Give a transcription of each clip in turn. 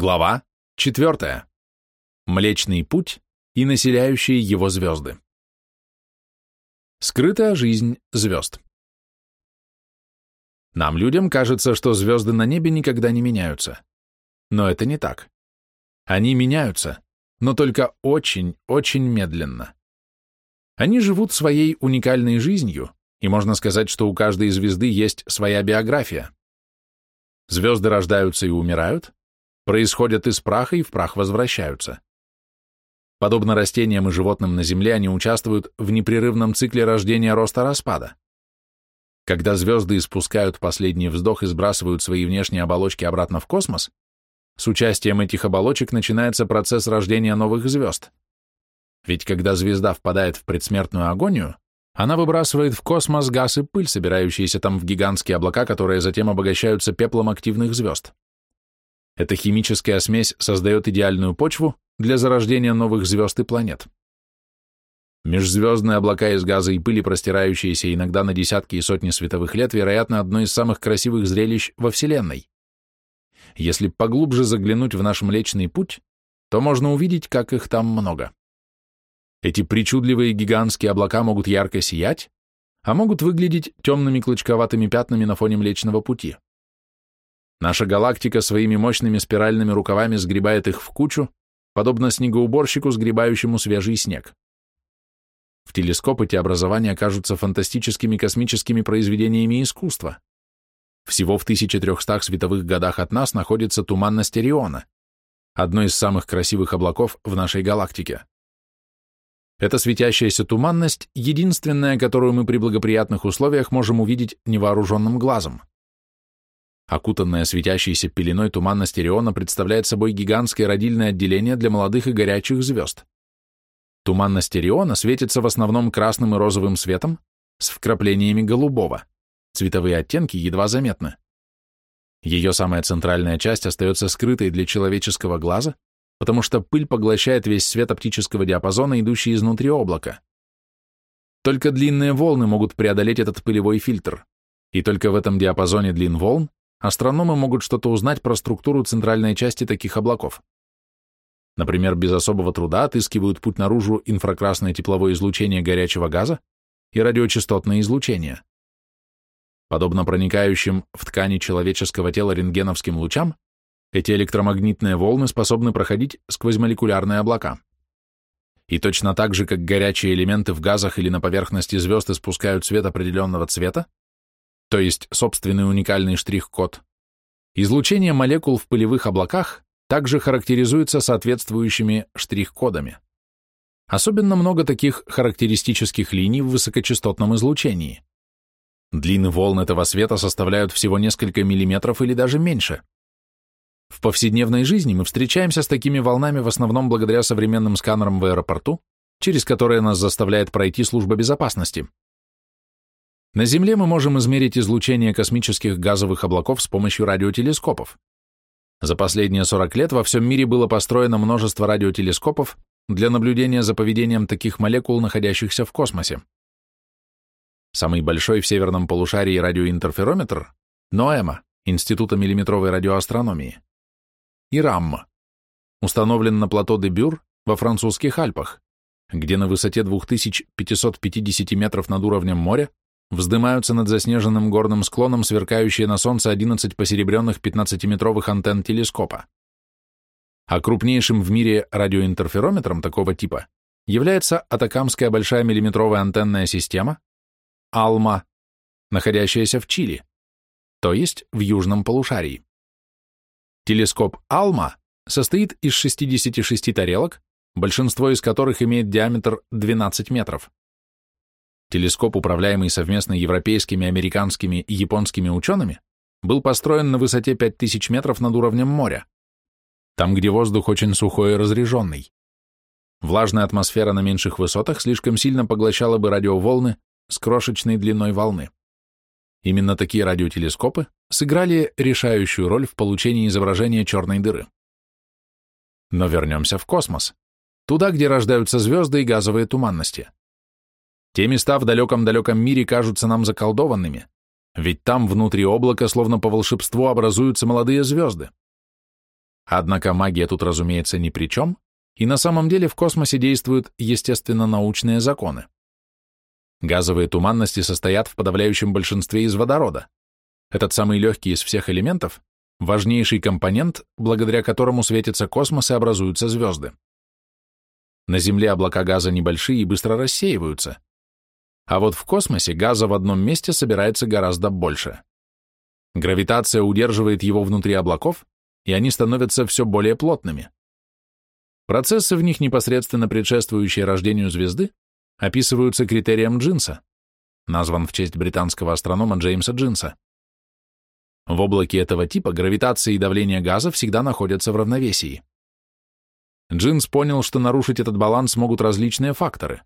Глава 4. Млечный путь и населяющие его звезды. Скрытая жизнь звезд. Нам, людям, кажется, что звезды на небе никогда не меняются. Но это не так. Они меняются, но только очень-очень медленно. Они живут своей уникальной жизнью, и можно сказать, что у каждой звезды есть своя биография. Звезды рождаются и умирают, происходят из праха и в прах возвращаются. Подобно растениям и животным на Земле, они участвуют в непрерывном цикле рождения, роста, распада. Когда звезды испускают последний вздох и сбрасывают свои внешние оболочки обратно в космос, с участием этих оболочек начинается процесс рождения новых звезд. Ведь когда звезда впадает в предсмертную агонию, она выбрасывает в космос газ и пыль, собирающиеся там в гигантские облака, которые затем обогащаются пеплом активных звезд. Эта химическая смесь создает идеальную почву для зарождения новых звезд и планет. Межзвездные облака из газа и пыли, простирающиеся иногда на десятки и сотни световых лет, вероятно, одно из самых красивых зрелищ во Вселенной. Если поглубже заглянуть в наш Млечный Путь, то можно увидеть, как их там много. Эти причудливые гигантские облака могут ярко сиять, а могут выглядеть темными клочковатыми пятнами на фоне Млечного Пути. Наша галактика своими мощными спиральными рукавами сгребает их в кучу, подобно снегоуборщику, сгребающему свежий снег. В телескоп эти образования кажутся фантастическими космическими произведениями искусства. Всего в 1300 световых годах от нас находится туманность Ориона, одно из самых красивых облаков в нашей галактике. Эта светящаяся туманность — единственная, которую мы при благоприятных условиях можем увидеть невооруженным глазом. Окутанная светящейся пеленой туманность Ориона представляет собой гигантское родильное отделение для молодых и горячих звезд. Туманность Ориона светится в основном красным и розовым светом с вкраплениями голубого. Цветовые оттенки едва заметны. Ее самая центральная часть остается скрытой для человеческого глаза, потому что пыль поглощает весь свет оптического диапазона, идущий изнутри облака. Только длинные волны могут преодолеть этот пылевой фильтр, и только в этом диапазоне длин волн астрономы могут что-то узнать про структуру центральной части таких облаков. Например, без особого труда отыскивают путь наружу инфракрасное тепловое излучение горячего газа и радиочастотное излучение. Подобно проникающим в ткани человеческого тела рентгеновским лучам, эти электромагнитные волны способны проходить сквозь молекулярные облака. И точно так же, как горячие элементы в газах или на поверхности звезд испускают свет определенного цвета, то есть собственный уникальный штрих-код, излучение молекул в пылевых облаках также характеризуется соответствующими штрих-кодами. Особенно много таких характеристических линий в высокочастотном излучении. Длины волн этого света составляют всего несколько миллиметров или даже меньше – в повседневной жизни мы встречаемся с такими волнами в основном благодаря современным сканерам в аэропорту, через которые нас заставляет пройти служба безопасности. На Земле мы можем измерить излучение космических газовых облаков с помощью радиотелескопов. За последние 40 лет во всем мире было построено множество радиотелескопов для наблюдения за поведением таких молекул, находящихся в космосе. Самый большой в северном полушарии радиоинтерферометр – НОЭМА, Института миллиметровой радиоастрономии и Рамма, установлен на плато де Бюр во французских Альпах, где на высоте 2550 метров над уровнем моря вздымаются над заснеженным горным склоном сверкающие на солнце 11 посеребренных 15-метровых антенн телескопа. А крупнейшим в мире радиоинтерферометром такого типа является Атакамская большая миллиметровая антенная система АЛМА, находящаяся в Чили, то есть в южном полушарии. Телескоп «Алма» состоит из 66 тарелок, большинство из которых имеет диаметр 12 метров. Телескоп, управляемый совместно европейскими, американскими и японскими учеными, был построен на высоте 5000 метров над уровнем моря, там, где воздух очень сухой и разреженный. Влажная атмосфера на меньших высотах слишком сильно поглощала бы радиоволны с крошечной длиной волны. Именно такие радиотелескопы сыграли решающую роль в получении изображения черной дыры. Но вернемся в космос, туда, где рождаются звезды и газовые туманности. Те места в далеком-далеком мире кажутся нам заколдованными, ведь там внутри облака, словно по волшебству, образуются молодые звезды. Однако магия тут, разумеется, ни при чем, и на самом деле в космосе действуют естественно-научные законы. Газовые туманности состоят в подавляющем большинстве из водорода. Этот самый легкий из всех элементов – важнейший компонент, благодаря которому светится космос и образуются звезды. На Земле облака газа небольшие и быстро рассеиваются. А вот в космосе газа в одном месте собирается гораздо больше. Гравитация удерживает его внутри облаков, и они становятся все более плотными. Процессы в них, непосредственно предшествующие рождению звезды, описываются критерием Джинса, назван в честь британского астронома Джеймса Джинса. В облаке этого типа гравитация и давление газа всегда находятся в равновесии. Джинс понял, что нарушить этот баланс могут различные факторы.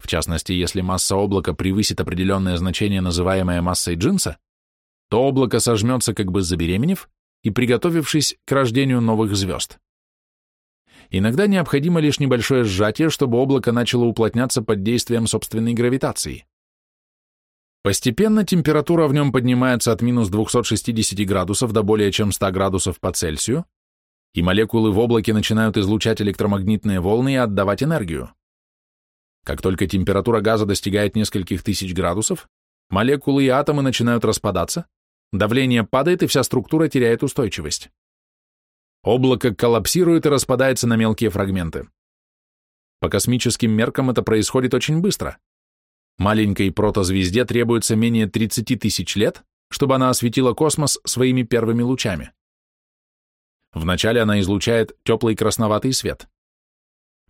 В частности, если масса облака превысит определенное значение, называемое массой Джинса, то облако сожмется, как бы забеременев, и приготовившись к рождению новых звезд. Иногда необходимо лишь небольшое сжатие, чтобы облако начало уплотняться под действием собственной гравитации. Постепенно температура в нем поднимается от минус 260 градусов до более чем 100 градусов по Цельсию, и молекулы в облаке начинают излучать электромагнитные волны и отдавать энергию. Как только температура газа достигает нескольких тысяч градусов, молекулы и атомы начинают распадаться, давление падает и вся структура теряет устойчивость. Облако коллапсирует и распадается на мелкие фрагменты. По космическим меркам это происходит очень быстро. Маленькой протозвезде требуется менее 30 тысяч лет, чтобы она осветила космос своими первыми лучами. Вначале она излучает теплый красноватый свет.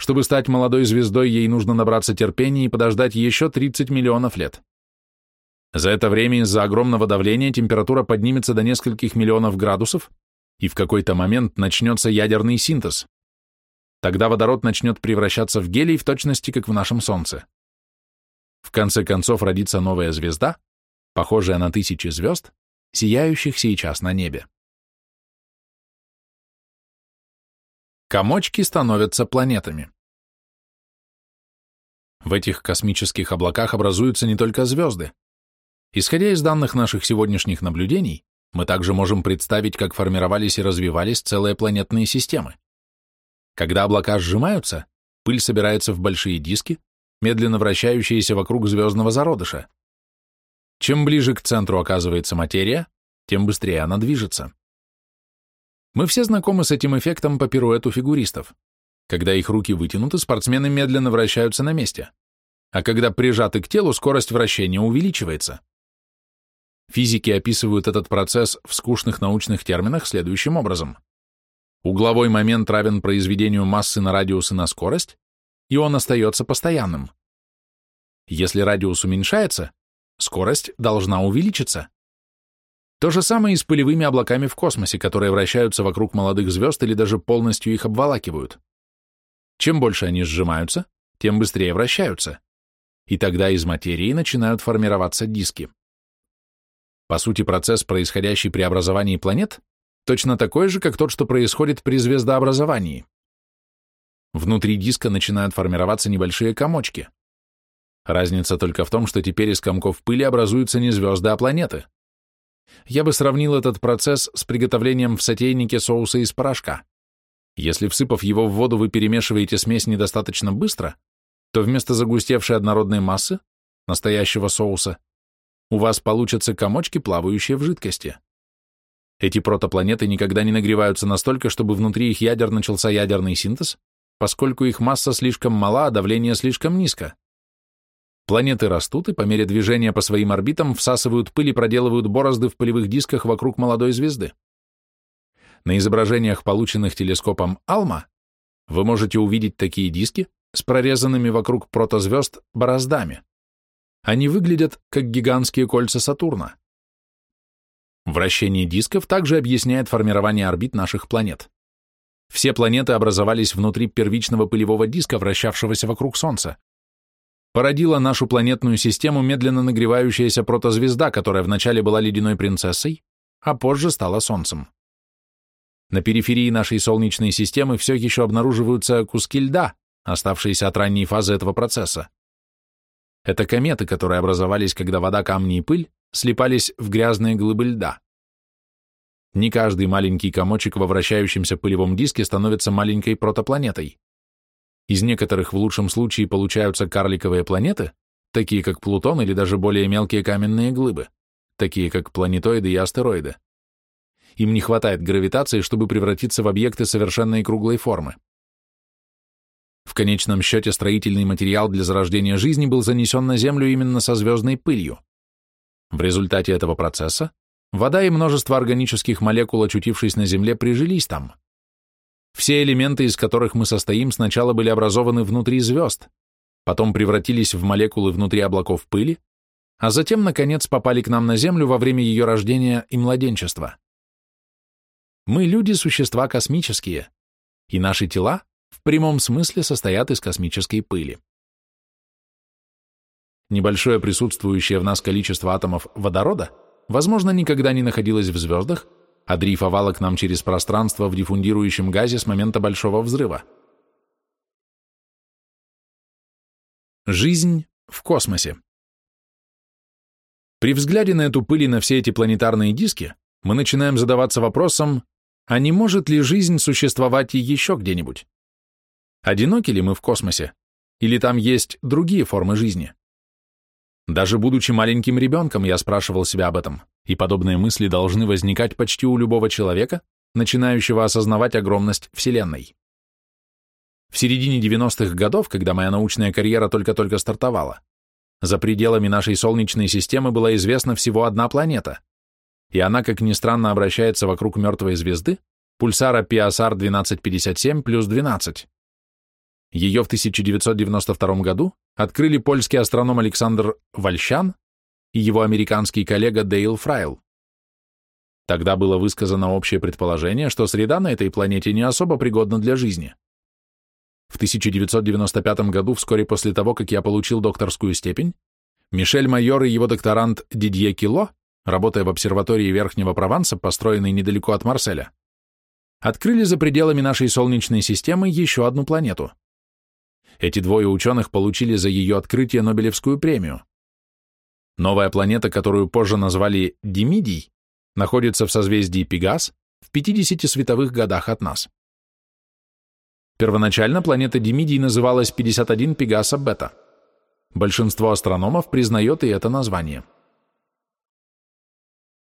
Чтобы стать молодой звездой, ей нужно набраться терпения и подождать еще 30 миллионов лет. За это время из-за огромного давления температура поднимется до нескольких миллионов градусов, и в какой-то момент начнется ядерный синтез. Тогда водород начнет превращаться в гелий в точности, как в нашем Солнце. В конце концов родится новая звезда, похожая на тысячи звезд, сияющих сейчас на небе. Комочки становятся планетами. В этих космических облаках образуются не только звезды. Исходя из данных наших сегодняшних наблюдений, мы также можем представить, как формировались и развивались целые планетные системы. Когда облака сжимаются, пыль собирается в большие диски, медленно вращающиеся вокруг звездного зародыша. Чем ближе к центру оказывается материя, тем быстрее она движется. Мы все знакомы с этим эффектом по пируэту фигуристов. Когда их руки вытянуты, спортсмены медленно вращаются на месте, а когда прижаты к телу, скорость вращения увеличивается. Физики описывают этот процесс в скучных научных терминах следующим образом. Угловой момент равен произведению массы на радиус и на скорость, и он остается постоянным. Если радиус уменьшается, скорость должна увеличиться. То же самое и с пылевыми облаками в космосе, которые вращаются вокруг молодых звезд или даже полностью их обволакивают. Чем больше они сжимаются, тем быстрее вращаются. И тогда из материи начинают формироваться диски. По сути, процесс, происходящий при образовании планет, точно такой же, как тот, что происходит при звездообразовании. Внутри диска начинают формироваться небольшие комочки. Разница только в том, что теперь из комков пыли образуются не звезды, а планеты. Я бы сравнил этот процесс с приготовлением в сотейнике соуса из порошка. Если, всыпав его в воду, вы перемешиваете смесь недостаточно быстро, то вместо загустевшей однородной массы, настоящего соуса, у вас получатся комочки, плавающие в жидкости. Эти протопланеты никогда не нагреваются настолько, чтобы внутри их ядер начался ядерный синтез, поскольку их масса слишком мала, а давление слишком низко. Планеты растут и по мере движения по своим орбитам всасывают пыль и проделывают борозды в пылевых дисках вокруг молодой звезды. На изображениях, полученных телескопом Алма, вы можете увидеть такие диски с прорезанными вокруг протозвезд бороздами. Они выглядят как гигантские кольца Сатурна. Вращение дисков также объясняет формирование орбит наших планет. Все планеты образовались внутри первичного пылевого диска, вращавшегося вокруг Солнца породила нашу планетную систему медленно нагревающаяся протозвезда, которая вначале была ледяной принцессой, а позже стала Солнцем. На периферии нашей Солнечной системы все еще обнаруживаются куски льда, оставшиеся от ранней фазы этого процесса. Это кометы, которые образовались, когда вода, камни и пыль слипались в грязные глыбы льда. Не каждый маленький комочек во вращающемся пылевом диске становится маленькой протопланетой. Из некоторых в лучшем случае получаются карликовые планеты, такие как Плутон или даже более мелкие каменные глыбы, такие как планетоиды и астероиды. Им не хватает гравитации, чтобы превратиться в объекты совершенной круглой формы. В конечном счете строительный материал для зарождения жизни был занесен на Землю именно со звездной пылью. В результате этого процесса вода и множество органических молекул, очутившись на Земле, прижились там. Все элементы, из которых мы состоим, сначала были образованы внутри звезд, потом превратились в молекулы внутри облаков пыли, а затем, наконец, попали к нам на Землю во время ее рождения и младенчества. Мы, люди, существа космические, и наши тела в прямом смысле состоят из космической пыли. Небольшое присутствующее в нас количество атомов водорода, возможно, никогда не находилось в звездах, а дрейфовало к нам через пространство в диффундирующем газе с момента Большого взрыва. Жизнь в космосе. При взгляде на эту пыль и на все эти планетарные диски мы начинаем задаваться вопросом, а не может ли жизнь существовать и еще где-нибудь? Одиноки ли мы в космосе? Или там есть другие формы жизни? Даже будучи маленьким ребенком, я спрашивал себя об этом, и подобные мысли должны возникать почти у любого человека, начинающего осознавать огромность Вселенной. В середине 90-х годов, когда моя научная карьера только-только стартовала, за пределами нашей Солнечной системы была известна всего одна планета, и она, как ни странно, обращается вокруг мертвой звезды, пульсара PSR 1257 плюс 12. Ее в 1992 году открыли польский астроном Александр Вальщан и его американский коллега Дейл Фрайл. Тогда было высказано общее предположение, что среда на этой планете не особо пригодна для жизни. В 1995 году, вскоре после того, как я получил докторскую степень, Мишель Майор и его докторант Дидье Кило, работая в обсерватории Верхнего Прованса, построенной недалеко от Марселя, открыли за пределами нашей Солнечной системы еще одну планету. Эти двое ученых получили за ее открытие Нобелевскую премию. Новая планета, которую позже назвали Демидий, находится в созвездии Пегас в 50 световых годах от нас. Первоначально планета Демидий называлась 51 Пегаса Бета. Большинство астрономов признает и это название.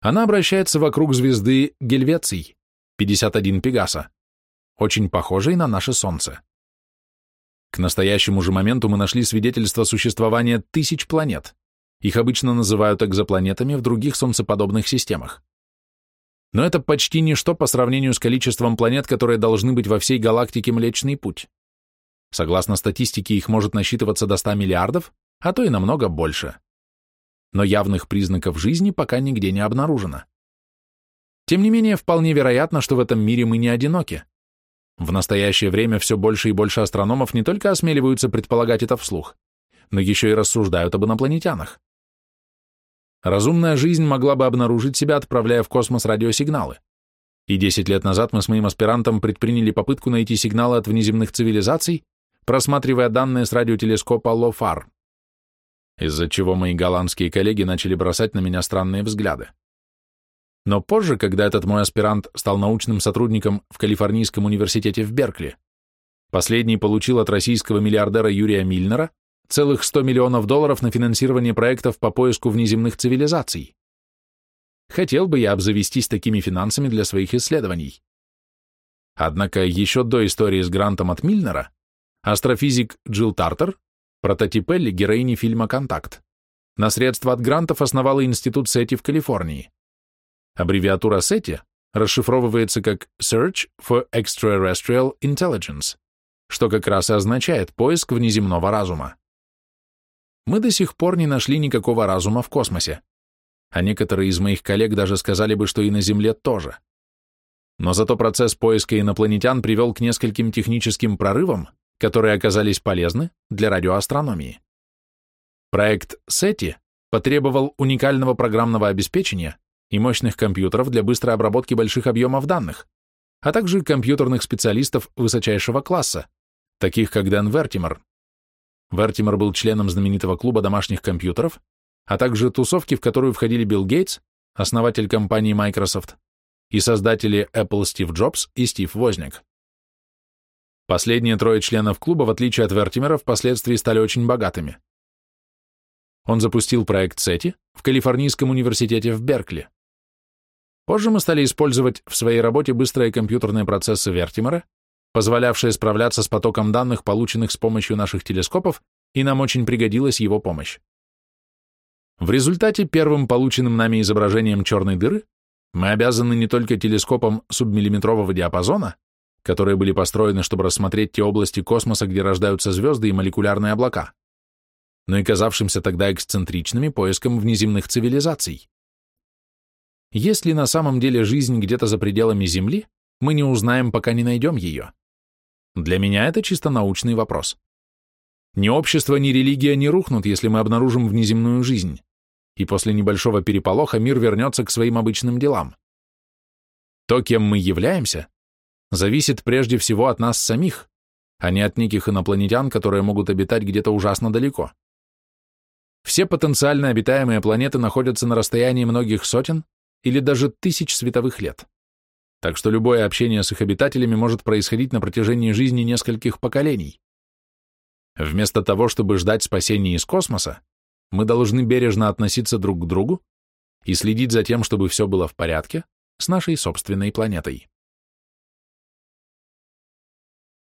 Она обращается вокруг звезды Гельвеций, 51 Пегаса, очень похожей на наше Солнце. К настоящему же моменту мы нашли свидетельство существования тысяч планет. Их обычно называют экзопланетами в других солнцеподобных системах но это почти ничто по сравнению с количеством планет, которые должны быть во всей галактике Млечный Путь. Согласно статистике, их может насчитываться до 100 миллиардов, а то и намного больше. Но явных признаков жизни пока нигде не обнаружено. Тем не менее, вполне вероятно, что в этом мире мы не одиноки. В настоящее время все больше и больше астрономов не только осмеливаются предполагать это вслух, но еще и рассуждают об инопланетянах. Разумная жизнь могла бы обнаружить себя, отправляя в космос радиосигналы. И 10 лет назад мы с моим аспирантом предприняли попытку найти сигналы от внеземных цивилизаций, просматривая данные с радиотелескопа Лофар, из-за чего мои голландские коллеги начали бросать на меня странные взгляды. Но позже, когда этот мой аспирант стал научным сотрудником в Калифорнийском университете в Беркли, последний получил от российского миллиардера Юрия Мильнера целых 100 миллионов долларов на финансирование проектов по поиску внеземных цивилизаций. Хотел бы я обзавестись такими финансами для своих исследований. Однако еще до истории с грантом от Мильнера астрофизик Джилл Тартер, прототип Элли героини фильма «Контакт», на средства от грантов основала институт SETI в Калифорнии. Аббревиатура SETI расшифровывается как Search for Extraterrestrial Intelligence, что как раз и означает поиск внеземного разума мы до сих пор не нашли никакого разума в космосе, а некоторые из моих коллег даже сказали бы, что и на Земле тоже. Но зато процесс поиска инопланетян привел к нескольким техническим прорывам, которые оказались полезны для радиоастрономии. Проект SETI потребовал уникального программного обеспечения и мощных компьютеров для быстрой обработки больших объемов данных, а также компьютерных специалистов высочайшего класса, таких как Дэн Вертимер, Вертимер был членом знаменитого клуба домашних компьютеров, а также тусовки, в которую входили Билл Гейтс, основатель компании Microsoft, и создатели Apple Стив Джобс и Стив Возняк. Последние трое членов клуба, в отличие от Вертимера, впоследствии стали очень богатыми. Он запустил проект SETI в Калифорнийском университете в Беркли. Позже мы стали использовать в своей работе быстрые компьютерные процессы Вертимера, позволявшие справляться с потоком данных, полученных с помощью наших телескопов, и нам очень пригодилась его помощь. В результате первым полученным нами изображением черной дыры мы обязаны не только телескопом субмиллиметрового диапазона, которые были построены, чтобы рассмотреть те области космоса, где рождаются звезды и молекулярные облака, но и казавшимся тогда эксцентричными поиском внеземных цивилизаций. Есть ли на самом деле жизнь где-то за пределами Земли, мы не узнаем, пока не найдем ее. Для меня это чисто научный вопрос. Ни общество, ни религия не рухнут, если мы обнаружим внеземную жизнь, и после небольшого переполоха мир вернется к своим обычным делам. То, кем мы являемся, зависит прежде всего от нас самих, а не от неких инопланетян, которые могут обитать где-то ужасно далеко. Все потенциально обитаемые планеты находятся на расстоянии многих сотен или даже тысяч световых лет. Так что любое общение с их обитателями может происходить на протяжении жизни нескольких поколений. Вместо того, чтобы ждать спасения из космоса, мы должны бережно относиться друг к другу и следить за тем, чтобы все было в порядке с нашей собственной планетой.